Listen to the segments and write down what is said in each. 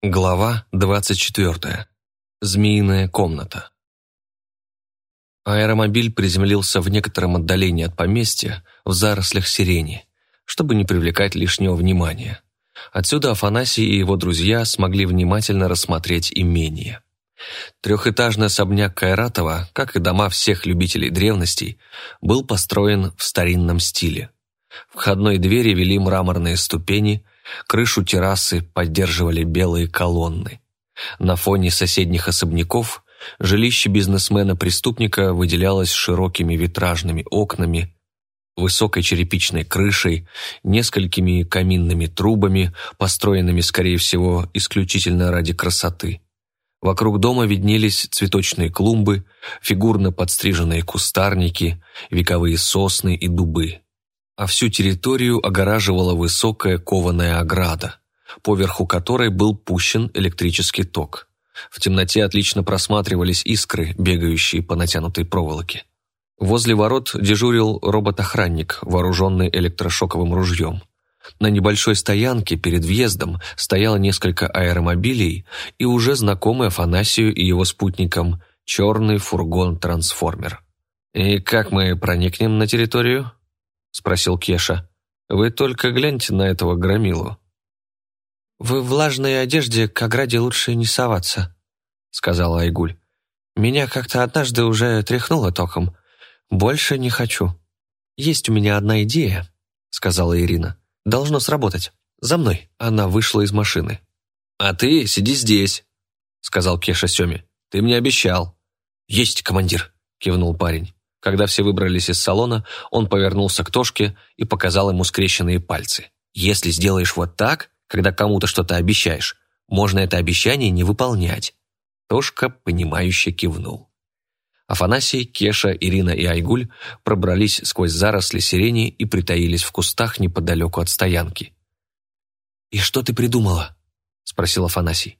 Глава 24. Змеиная комната. Аэромобиль приземлился в некотором отдалении от поместья, в зарослях сирени, чтобы не привлекать лишнего внимания. Отсюда Афанасий и его друзья смогли внимательно рассмотреть имение. Трехэтажный особняк Кайратова, как и дома всех любителей древностей, был построен в старинном стиле. Входной двери вели мраморные ступени – Крышу террасы поддерживали белые колонны. На фоне соседних особняков жилище бизнесмена-преступника выделялось широкими витражными окнами, высокой черепичной крышей, несколькими каминными трубами, построенными, скорее всего, исключительно ради красоты. Вокруг дома виднелись цветочные клумбы, фигурно подстриженные кустарники, вековые сосны и дубы а всю территорию огораживала высокая кованая ограда, поверху которой был пущен электрический ток. В темноте отлично просматривались искры, бегающие по натянутой проволоке. Возле ворот дежурил робот-охранник, вооруженный электрошоковым ружьем. На небольшой стоянке перед въездом стояло несколько аэромобилей и уже знакомый Афанасию и его спутникам черный фургон-трансформер. «И как мы проникнем на территорию?» — спросил Кеша. «Вы только гляньте на этого громилу». «В влажной одежде к ограде лучше не соваться», — сказала Айгуль. «Меня как-то однажды уже тряхнуло током. Больше не хочу». «Есть у меня одна идея», — сказала Ирина. «Должно сработать. За мной». Она вышла из машины. «А ты сиди здесь», — сказал Кеша Семе. «Ты мне обещал». «Есть, командир», — кивнул парень. Когда все выбрались из салона, он повернулся к Тошке и показал ему скрещенные пальцы. «Если сделаешь вот так, когда кому-то что-то обещаешь, можно это обещание не выполнять». Тошка, понимающе кивнул. Афанасий, Кеша, Ирина и Айгуль пробрались сквозь заросли сирени и притаились в кустах неподалеку от стоянки. «И что ты придумала?» – спросил Афанасий.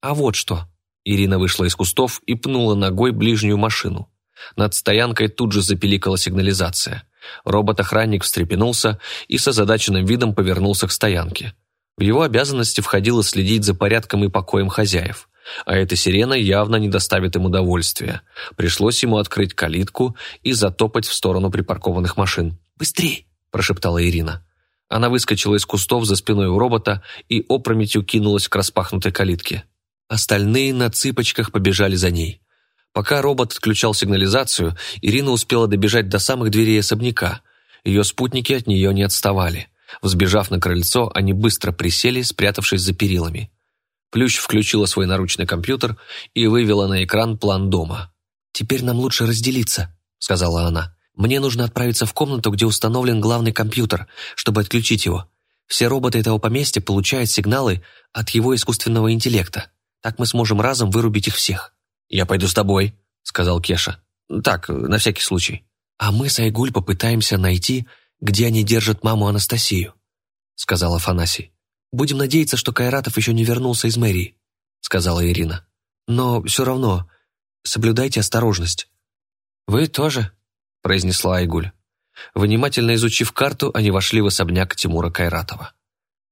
«А вот что». Ирина вышла из кустов и пнула ногой ближнюю машину. Над стоянкой тут же запеликала сигнализация. Робот-охранник встрепенулся и с озадаченным видом повернулся к стоянке. В его обязанности входило следить за порядком и покоем хозяев. А эта сирена явно не доставит им удовольствия. Пришлось ему открыть калитку и затопать в сторону припаркованных машин. «Быстрей!» – прошептала Ирина. Она выскочила из кустов за спиной у робота и опрометью кинулась к распахнутой калитке. Остальные на цыпочках побежали за ней. Пока робот отключал сигнализацию, Ирина успела добежать до самых дверей особняка. Ее спутники от нее не отставали. Взбежав на крыльцо, они быстро присели, спрятавшись за перилами. Плющ включила свой наручный компьютер и вывела на экран план дома. «Теперь нам лучше разделиться», — сказала она. «Мне нужно отправиться в комнату, где установлен главный компьютер, чтобы отключить его. Все роботы этого поместья получают сигналы от его искусственного интеллекта. Так мы сможем разом вырубить их всех». «Я пойду с тобой», — сказал Кеша. «Так, на всякий случай». «А мы с Айгуль попытаемся найти, где они держат маму Анастасию», — сказал Афанасий. «Будем надеяться, что Кайратов еще не вернулся из мэрии», — сказала Ирина. «Но все равно соблюдайте осторожность». «Вы тоже», — произнесла Айгуль. Внимательно изучив карту, они вошли в особняк Тимура Кайратова.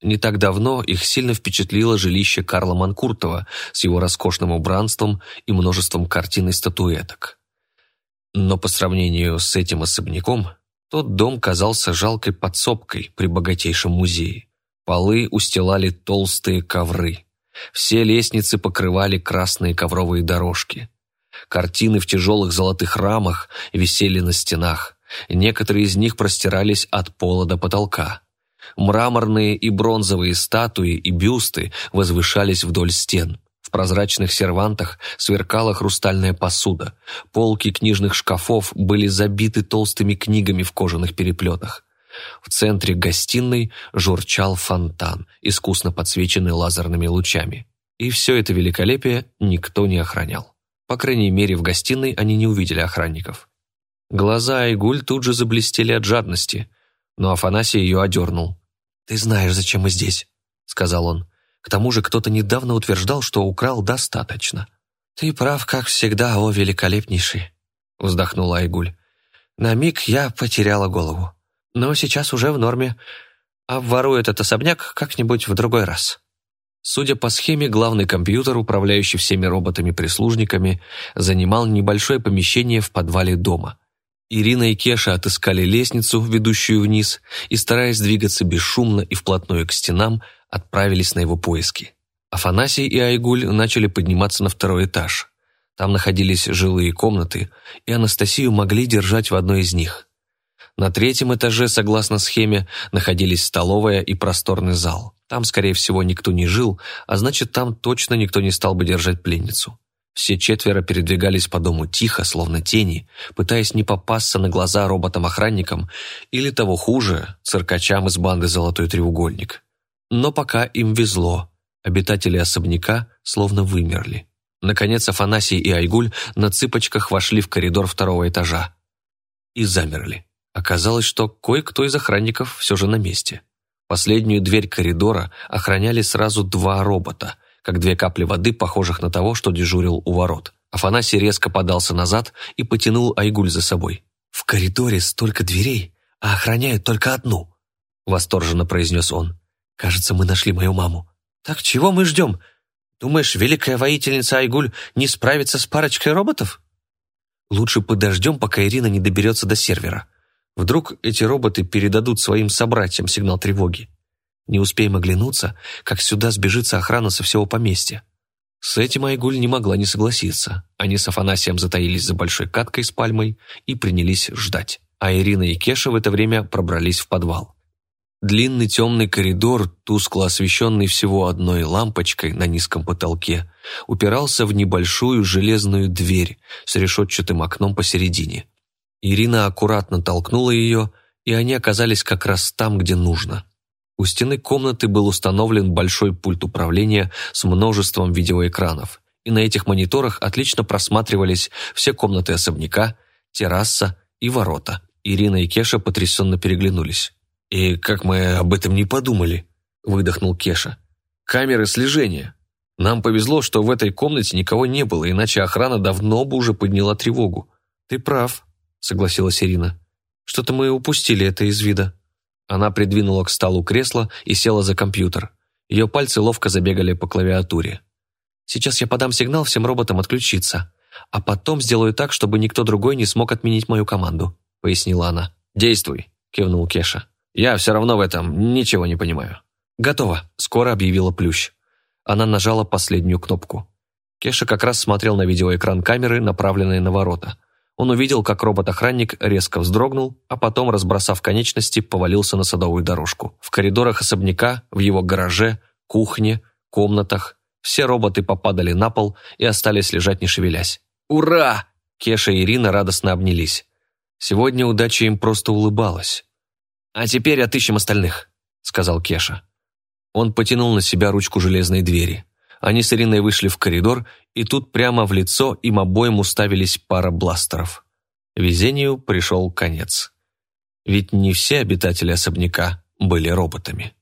Не так давно их сильно впечатлило жилище Карла Манкуртова с его роскошным убранством и множеством картин и статуэток. Но по сравнению с этим особняком, тот дом казался жалкой подсобкой при богатейшем музее. Полы устилали толстые ковры. Все лестницы покрывали красные ковровые дорожки. Картины в тяжелых золотых рамах висели на стенах. Некоторые из них простирались от пола до потолка. Мраморные и бронзовые статуи и бюсты возвышались вдоль стен. В прозрачных сервантах сверкала хрустальная посуда. Полки книжных шкафов были забиты толстыми книгами в кожаных переплетах. В центре гостиной журчал фонтан, искусно подсвеченный лазерными лучами. И все это великолепие никто не охранял. По крайней мере, в гостиной они не увидели охранников. Глаза Айгуль тут же заблестели от жадности, но Афанасий ее одернул. «Ты знаешь, зачем мы здесь», — сказал он. «К тому же кто-то недавно утверждал, что украл достаточно». «Ты прав, как всегда, о великолепнейший», — вздохнула Айгуль. «На миг я потеряла голову. Но сейчас уже в норме. Обворую этот особняк как-нибудь в другой раз». Судя по схеме, главный компьютер, управляющий всеми роботами-прислужниками, занимал небольшое помещение в подвале дома. Ирина и Кеша отыскали лестницу, ведущую вниз, и, стараясь двигаться бесшумно и вплотную к стенам, отправились на его поиски. Афанасий и Айгуль начали подниматься на второй этаж. Там находились жилые комнаты, и Анастасию могли держать в одной из них. На третьем этаже, согласно схеме, находились столовая и просторный зал. Там, скорее всего, никто не жил, а значит, там точно никто не стал бы держать пленницу. Все четверо передвигались по дому тихо, словно тени, пытаясь не попасться на глаза роботам-охранникам или, того хуже, циркачам из банды «Золотой треугольник». Но пока им везло, обитатели особняка словно вымерли. Наконец Афанасий и Айгуль на цыпочках вошли в коридор второго этажа и замерли. Оказалось, что кое-кто из охранников все же на месте. Последнюю дверь коридора охраняли сразу два робота, как две капли воды, похожих на того, что дежурил у ворот. Афанасий резко подался назад и потянул Айгуль за собой. «В коридоре столько дверей, а охраняют только одну», — восторженно произнес он. «Кажется, мы нашли мою маму». «Так чего мы ждем? Думаешь, великая воительница Айгуль не справится с парочкой роботов?» «Лучше подождем, пока Ирина не доберется до сервера», Вдруг эти роботы передадут своим собратьям сигнал тревоги. Не успеем оглянуться, как сюда сбежится охрана со всего поместья. С этим Айгуль не могла не согласиться. Они с Афанасием затаились за большой каткой с пальмой и принялись ждать. А Ирина и Кеша в это время пробрались в подвал. Длинный темный коридор, тускло освещенный всего одной лампочкой на низком потолке, упирался в небольшую железную дверь с решетчатым окном посередине. Ирина аккуратно толкнула ее, и они оказались как раз там, где нужно. У стены комнаты был установлен большой пульт управления с множеством видеоэкранов, и на этих мониторах отлично просматривались все комнаты особняка, терраса и ворота. Ирина и Кеша потрясенно переглянулись. «И как мы об этом не подумали?» – выдохнул Кеша. «Камеры слежения. Нам повезло, что в этой комнате никого не было, иначе охрана давно бы уже подняла тревогу. Ты прав», согласилась Ирина. «Что-то мы упустили это из вида». Она придвинула к столу кресло и села за компьютер. Ее пальцы ловко забегали по клавиатуре. «Сейчас я подам сигнал всем роботам отключиться, а потом сделаю так, чтобы никто другой не смог отменить мою команду», — пояснила она. «Действуй», — кивнул Кеша. «Я все равно в этом ничего не понимаю». «Готово», — скоро объявила Плющ. Она нажала последнюю кнопку. Кеша как раз смотрел на видеоэкран камеры, направленной на ворота. Он увидел, как робот-охранник резко вздрогнул, а потом, разбросав конечности, повалился на садовую дорожку. В коридорах особняка, в его гараже, кухне, комнатах все роботы попадали на пол и остались лежать не шевелясь. «Ура!» Кеша и Ирина радостно обнялись. Сегодня удача им просто улыбалась. «А теперь отыщем остальных», — сказал Кеша. Он потянул на себя ручку железной двери. Они с Ириной вышли в коридор, и тут прямо в лицо им обоим уставились пара бластеров. Везению пришел конец. Ведь не все обитатели особняка были роботами.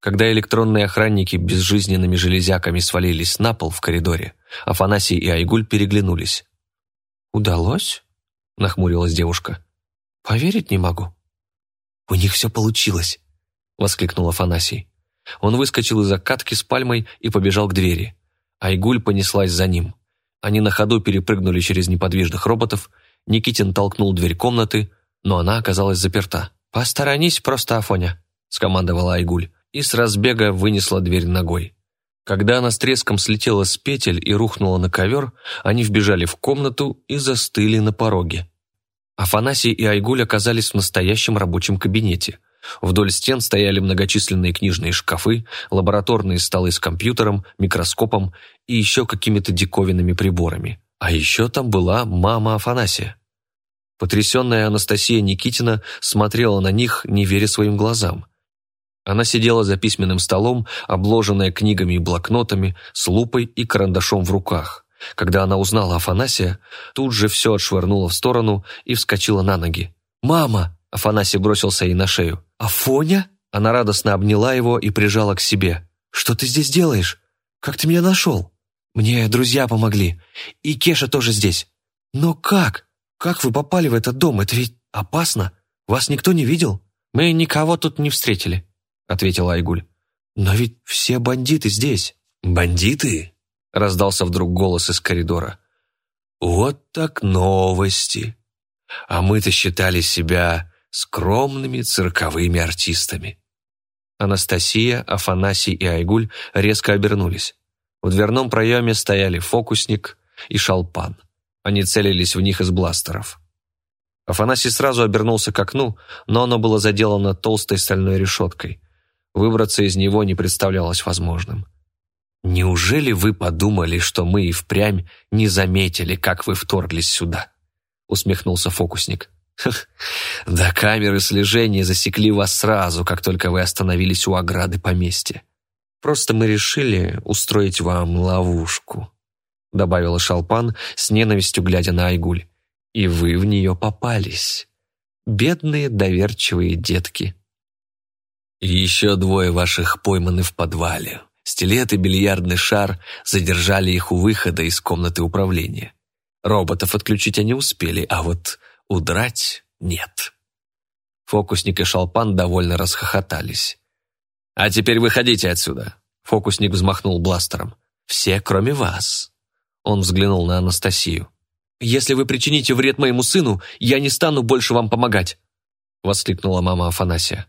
Когда электронные охранники безжизненными железяками свалились на пол в коридоре, Афанасий и Айгуль переглянулись. «Удалось?» — нахмурилась девушка. «Поверить не могу». «У них все получилось», — воскликнул Афанасий. Он выскочил из закатки с пальмой и побежал к двери. Айгуль понеслась за ним. Они на ходу перепрыгнули через неподвижных роботов, Никитин толкнул дверь комнаты, но она оказалась заперта. «Посторонись просто, Афоня», — скомандовала Айгуль, и с разбега вынесла дверь ногой. Когда она с треском слетела с петель и рухнула на ковер, они вбежали в комнату и застыли на пороге. Афанасий и Айгуль оказались в настоящем рабочем кабинете. Вдоль стен стояли многочисленные книжные шкафы, лабораторные столы с компьютером, микроскопом и еще какими-то диковинными приборами. А еще там была мама Афанасия. Потрясенная Анастасия Никитина смотрела на них, не веря своим глазам. Она сидела за письменным столом, обложенная книгами и блокнотами, с лупой и карандашом в руках. Когда она узнала Афанасия, тут же все отшвырнула в сторону и вскочила на ноги. «Мама!» – Афанасий бросился ей на шею. «Афоня?» Она радостно обняла его и прижала к себе. «Что ты здесь делаешь? Как ты меня нашел?» «Мне друзья помогли. И Кеша тоже здесь». «Но как? Как вы попали в этот дом? Это ведь опасно. Вас никто не видел?» «Мы никого тут не встретили», — ответила Айгуль. «Но ведь все бандиты здесь». «Бандиты?» — раздался вдруг голос из коридора. «Вот так новости. А мы-то считали себя скромными цирковыми артистами». Анастасия, Афанасий и Айгуль резко обернулись. В дверном проеме стояли фокусник и шалпан. Они целились в них из бластеров. Афанасий сразу обернулся к окну, но оно было заделано толстой стальной решеткой. Выбраться из него не представлялось возможным. «Неужели вы подумали, что мы и впрямь не заметили, как вы вторглись сюда?» усмехнулся фокусник. «Да камеры слежения засекли вас сразу, как только вы остановились у ограды поместья. Просто мы решили устроить вам ловушку», добавила Шалпан с ненавистью, глядя на Айгуль. «И вы в нее попались. Бедные доверчивые детки». еще двое ваших пойманы в подвале. Стилет и бильярдный шар задержали их у выхода из комнаты управления. Роботов отключить они успели, а вот удрать нет. Фокусник и Шалпан довольно расхохотались. «А теперь выходите отсюда!» Фокусник взмахнул бластером. «Все, кроме вас!» Он взглянул на Анастасию. «Если вы причините вред моему сыну, я не стану больше вам помогать!» Воскликнула мама Афанасия.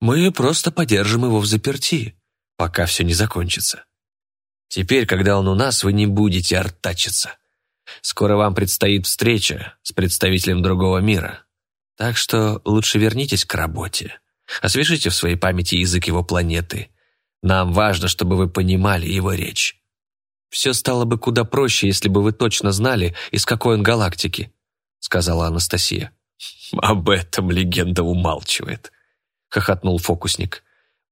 «Мы просто подержим его в заперти, пока все не закончится. Теперь, когда он у нас, вы не будете артачиться. Скоро вам предстоит встреча с представителем другого мира. Так что лучше вернитесь к работе. Освежите в своей памяти язык его планеты. Нам важно, чтобы вы понимали его речь. Все стало бы куда проще, если бы вы точно знали, из какой он галактики», — сказала Анастасия. «Об этом легенда умалчивает», — хохотнул фокусник.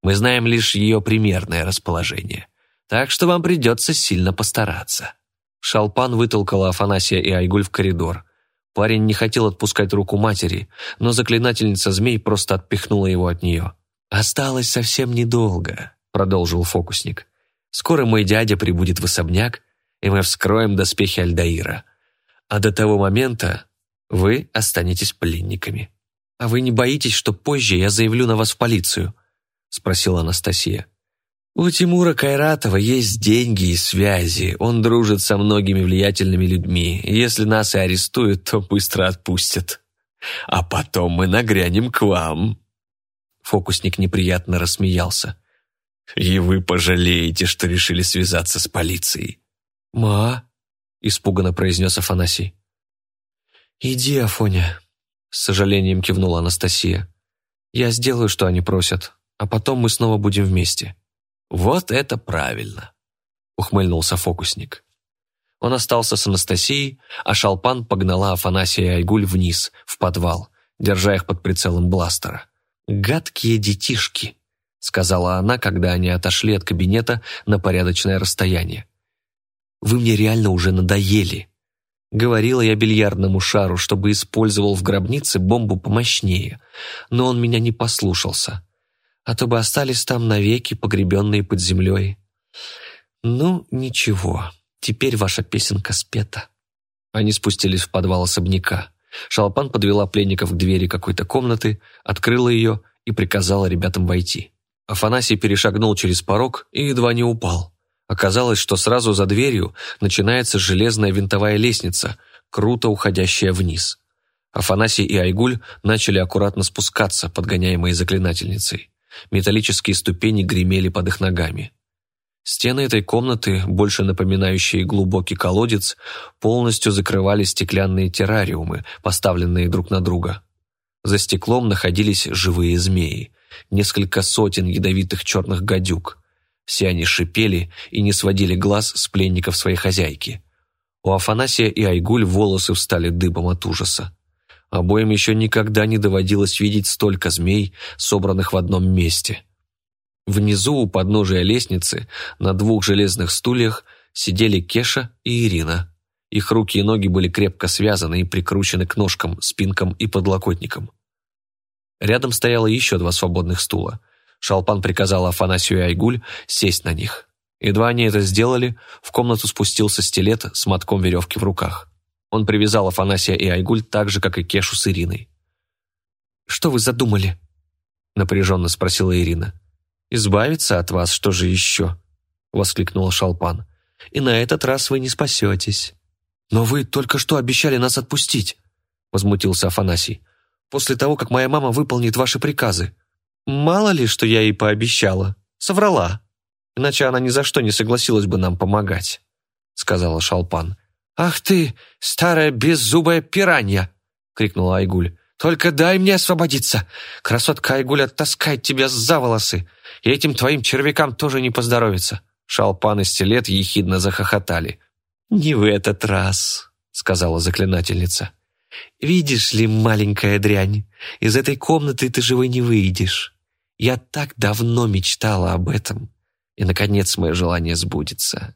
«Мы знаем лишь ее примерное расположение, так что вам придется сильно постараться». Шалпан вытолкала Афанасия и Айгуль в коридор. Парень не хотел отпускать руку матери, но заклинательница змей просто отпихнула его от нее. «Осталось совсем недолго», — продолжил фокусник. «Скоро мой дядя прибудет в особняк, и мы вскроем доспехи Альдаира. А до того момента вы останетесь пленниками». «А вы не боитесь, что позже я заявлю на вас в полицию?» — спросила Анастасия. У Тимура Кайратова есть деньги и связи. Он дружит со многими влиятельными людьми. Если нас и арестуют, то быстро отпустят. А потом мы нагрянем к вам». Фокусник неприятно рассмеялся. «И вы пожалеете, что решили связаться с полицией». «Ма», — испуганно произнес Афанасий. «Иди, Афоня», — с сожалением кивнула Анастасия. «Я сделаю, что они просят, а потом мы снова будем вместе». «Вот это правильно!» — ухмыльнулся фокусник. Он остался с Анастасией, а Шалпан погнала Афанасия и Айгуль вниз, в подвал, держа их под прицелом бластера. «Гадкие детишки!» — сказала она, когда они отошли от кабинета на порядочное расстояние. «Вы мне реально уже надоели!» Говорила я бильярдному шару, чтобы использовал в гробнице бомбу помощнее, но он меня не послушался а то бы остались там навеки, погребенные под землей. Ну, ничего, теперь ваша песенка спета. Они спустились в подвал особняка. Шалпан подвела пленников к двери какой-то комнаты, открыла ее и приказала ребятам войти. Афанасий перешагнул через порог и едва не упал. Оказалось, что сразу за дверью начинается железная винтовая лестница, круто уходящая вниз. Афанасий и Айгуль начали аккуратно спускаться, подгоняемые заклинательницей. Металлические ступени гремели под их ногами. Стены этой комнаты, больше напоминающие глубокий колодец, полностью закрывали стеклянные террариумы, поставленные друг на друга. За стеклом находились живые змеи, несколько сотен ядовитых черных гадюк. Все они шипели и не сводили глаз с пленников своей хозяйки. У Афанасия и Айгуль волосы встали дыбом от ужаса. Обоим еще никогда не доводилось видеть столько змей, собранных в одном месте. Внизу, у подножия лестницы, на двух железных стульях, сидели Кеша и Ирина. Их руки и ноги были крепко связаны и прикручены к ножкам, спинкам и подлокотникам. Рядом стояло еще два свободных стула. Шалпан приказал Афанасию и Айгуль сесть на них. Едва они это сделали, в комнату спустился стилет с мотком веревки в руках. Он привязал Афанасия и Айгуль так же, как и Кешу с Ириной. «Что вы задумали?» — напряженно спросила Ирина. «Избавиться от вас, что же еще?» — воскликнула Шалпан. «И на этот раз вы не спасетесь». «Но вы только что обещали нас отпустить», — возмутился Афанасий. «После того, как моя мама выполнит ваши приказы». «Мало ли, что я ей пообещала. Соврала. Иначе она ни за что не согласилась бы нам помогать», — сказала Шалпан. «Ах ты, старая беззубая пиранья!» — крикнула Айгуль. «Только дай мне освободиться! Красотка Айгуль оттаскает тебя за волосы, и этим твоим червякам тоже не поздоровится!» Шалпан и Стилет ехидно захохотали. «Не в этот раз», — сказала заклинательница. «Видишь ли, маленькая дрянь, из этой комнаты ты живой не выйдешь. Я так давно мечтала об этом, и, наконец, мое желание сбудется.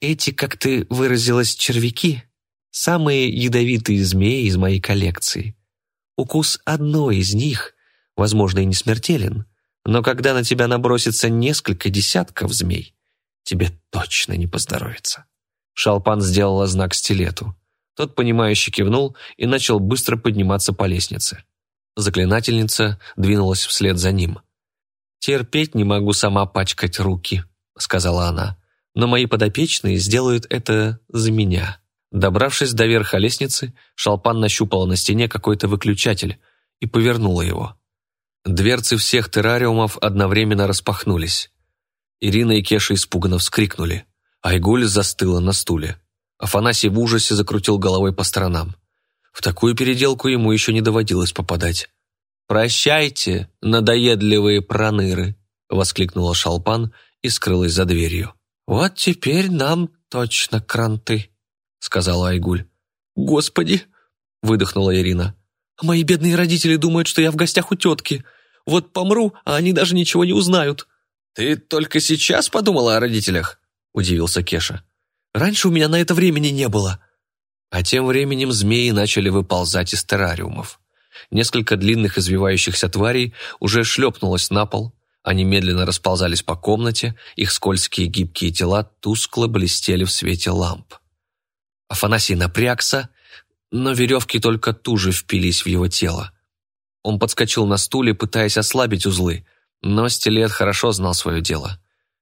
Эти, как ты выразилась, червяки — самые ядовитые змеи из моей коллекции. Укус одной из них, возможно, и не смертелен, но когда на тебя набросится несколько десятков змей, тебе точно не поздоровится». Шалпан сделала знак стилету. Тот, понимающе кивнул и начал быстро подниматься по лестнице. Заклинательница двинулась вслед за ним. «Терпеть не могу сама пачкать руки», — сказала она но мои подопечные сделают это за меня. Добравшись до верха лестницы, Шалпан нащупала на стене какой-то выключатель и повернула его. Дверцы всех террариумов одновременно распахнулись. Ирина и Кеша испуганно вскрикнули. Айгуль застыла на стуле. Афанасий в ужасе закрутил головой по сторонам. В такую переделку ему еще не доводилось попадать. «Прощайте, надоедливые проныры!» — воскликнула Шалпан и скрылась за дверью. «Вот теперь нам точно кранты», — сказала Айгуль. «Господи!» — выдохнула Ирина. «Мои бедные родители думают, что я в гостях у тетки. Вот помру, а они даже ничего не узнают». «Ты только сейчас подумала о родителях?» — удивился Кеша. «Раньше у меня на это времени не было». А тем временем змеи начали выползать из террариумов. Несколько длинных извивающихся тварей уже шлепнулось на пол, они медленно расползались по комнате, их скользкие гибкие тела тускло блестели в свете ламп. Афанасий напрягся, но веревки только туже впились в его тело. Он подскочил на стуле, пытаясь ослабить узлы, но стилет хорошо знал свое дело.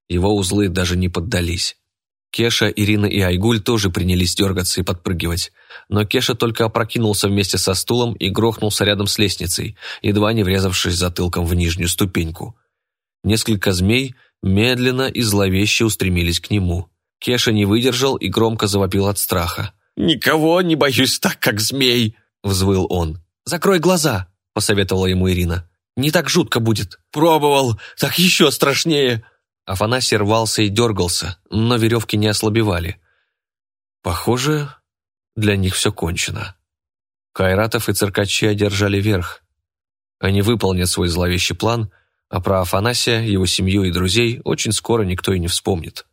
Его узлы даже не поддались. Кеша, Ирина и Айгуль тоже принялись дергаться и подпрыгивать, но Кеша только опрокинулся вместе со стулом и грохнулся рядом с лестницей, едва не врезавшись затылком в нижнюю ступеньку. Несколько змей медленно и зловеще устремились к нему. Кеша не выдержал и громко завопил от страха. «Никого не боюсь так, как змей!» – взвыл он. «Закрой глаза!» – посоветовала ему Ирина. «Не так жутко будет». «Пробовал! Так еще страшнее!» Афанасий рвался и дергался, но веревки не ослабевали. Похоже, для них все кончено. Кайратов и циркачи одержали верх. Они выполнят свой зловещий план – а про Афанасия, его семью и друзей очень скоро никто и не вспомнит.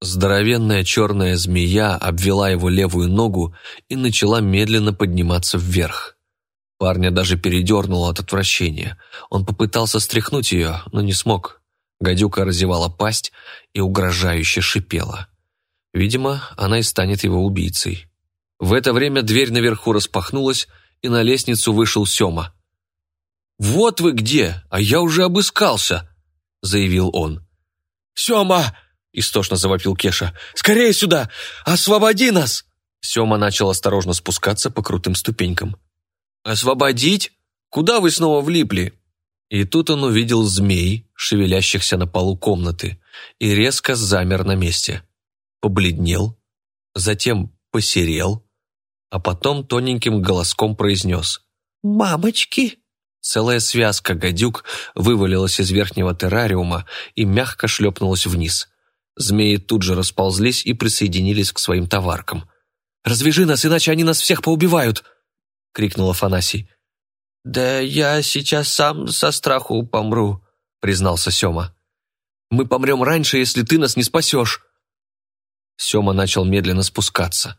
Здоровенная черная змея обвела его левую ногу и начала медленно подниматься вверх. Парня даже передернуло от отвращения. Он попытался стряхнуть ее, но не смог. Гадюка разевала пасть и угрожающе шипела. Видимо, она и станет его убийцей. В это время дверь наверху распахнулась, и на лестницу вышел Сема. «Вот вы где, а я уже обыскался», — заявил он. «Сема!» — истошно завопил Кеша. «Скорее сюда! Освободи нас!» Сема начал осторожно спускаться по крутым ступенькам. «Освободить? Куда вы снова влипли?» И тут он увидел змей, шевелящихся на полу комнаты, и резко замер на месте. Побледнел, затем посерел, а потом тоненьким голоском произнес «Мамочки!» Целая связка гадюк вывалилась из верхнего террариума и мягко шлепнулась вниз. Змеи тут же расползлись и присоединились к своим товаркам. «Развяжи нас, иначе они нас всех поубивают!» — крикнул Афанасий. «Да я сейчас сам со страху помру», — признался Сема. «Мы помрем раньше, если ты нас не спасешь». Сема начал медленно спускаться.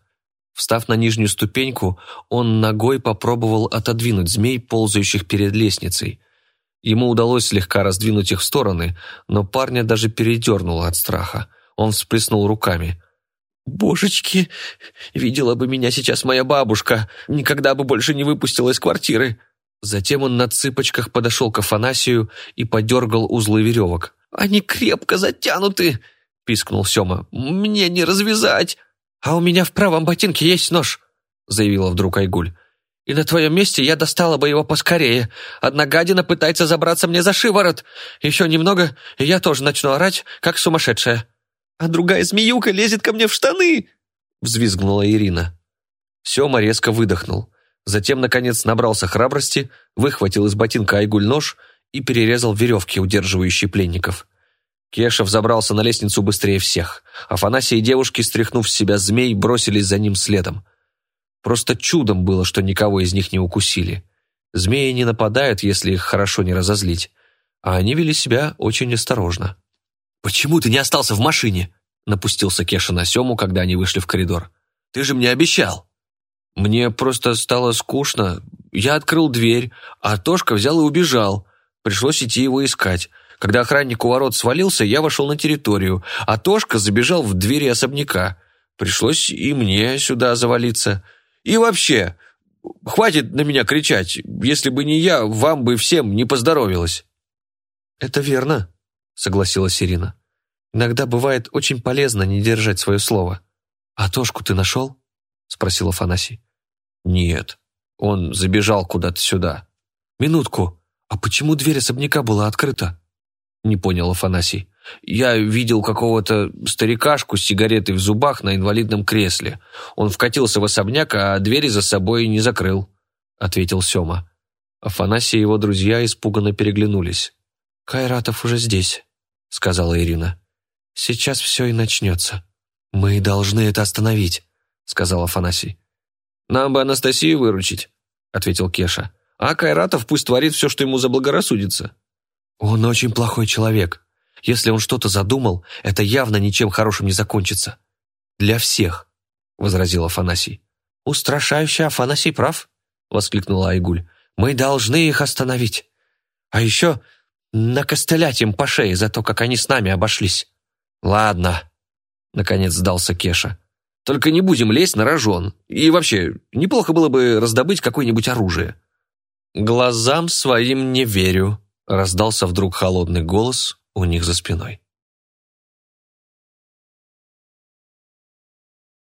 Встав на нижнюю ступеньку, он ногой попробовал отодвинуть змей, ползающих перед лестницей. Ему удалось слегка раздвинуть их в стороны, но парня даже передернуло от страха. Он всплеснул руками. «Божечки, видела бы меня сейчас моя бабушка, никогда бы больше не выпустила из квартиры!» Затем он на цыпочках подошел к Афанасию и подергал узлы веревок. «Они крепко затянуты!» — пискнул Сема. «Мне не развязать!» «А у меня в правом ботинке есть нож!» — заявила вдруг Айгуль. «И на твоем месте я достала бы его поскорее. Одна гадина пытается забраться мне за шиворот. Еще немного, и я тоже начну орать, как сумасшедшая. А другая змеюка лезет ко мне в штаны!» — взвизгнула Ирина. Сема резко выдохнул. Затем, наконец, набрался храбрости, выхватил из ботинка Айгуль нож и перерезал веревки, удерживающие пленников. Кеша взобрался на лестницу быстрее всех. Афанасий и девушки, стряхнув с себя змей, бросились за ним следом. Просто чудом было, что никого из них не укусили. Змеи не нападают, если их хорошо не разозлить. А они вели себя очень осторожно. «Почему ты не остался в машине?» Напустился Кеша на Сему, когда они вышли в коридор. «Ты же мне обещал!» «Мне просто стало скучно. Я открыл дверь, а Тошка взял и убежал. Пришлось идти его искать. Когда охранник у ворот свалился, я вошел на территорию, а Тошка забежал в двери особняка. Пришлось и мне сюда завалиться. И вообще, хватит на меня кричать. Если бы не я, вам бы всем не поздоровилось». «Это верно», — согласилась Ирина. «Иногда бывает очень полезно не держать свое слово. А Тошку ты нашел?» — спросил Афанасий. «Нет, он забежал куда-то сюда». «Минутку, а почему дверь особняка была открыта?» Не понял Афанасий. Я видел какого-то старикашку с сигаретой в зубах на инвалидном кресле. Он вкатился в особняк, а двери за собой не закрыл, ответил Сема. Афанасий и его друзья испуганно переглянулись. «Кайратов уже здесь», — сказала Ирина. «Сейчас все и начнется. Мы должны это остановить», — сказал Афанасий. «Нам бы Анастасию выручить», — ответил Кеша. «А Кайратов пусть творит все, что ему заблагорассудится». «Он очень плохой человек. Если он что-то задумал, это явно ничем хорошим не закончится. Для всех», — возразил Афанасий. «Устрашающий Афанасий прав», — воскликнула Айгуль. «Мы должны их остановить. А еще накостылять им по шее за то, как они с нами обошлись». «Ладно», — наконец сдался Кеша. «Только не будем лезть на рожон. И вообще, неплохо было бы раздобыть какое-нибудь оружие». «Глазам своим не верю», раздался вдруг холодный голос у них за спиной.